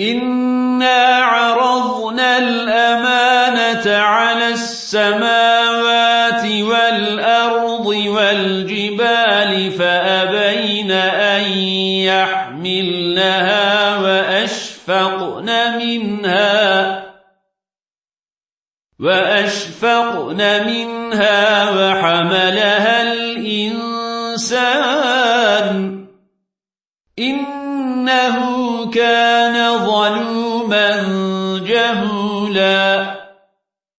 إنا عرضنا الأمانة على السماوات والأرض والجبال فأبين أن يحملنها وأشفقن منها وأشفقن منها وحملها الإنسان إنه كان ظلوما جهولا.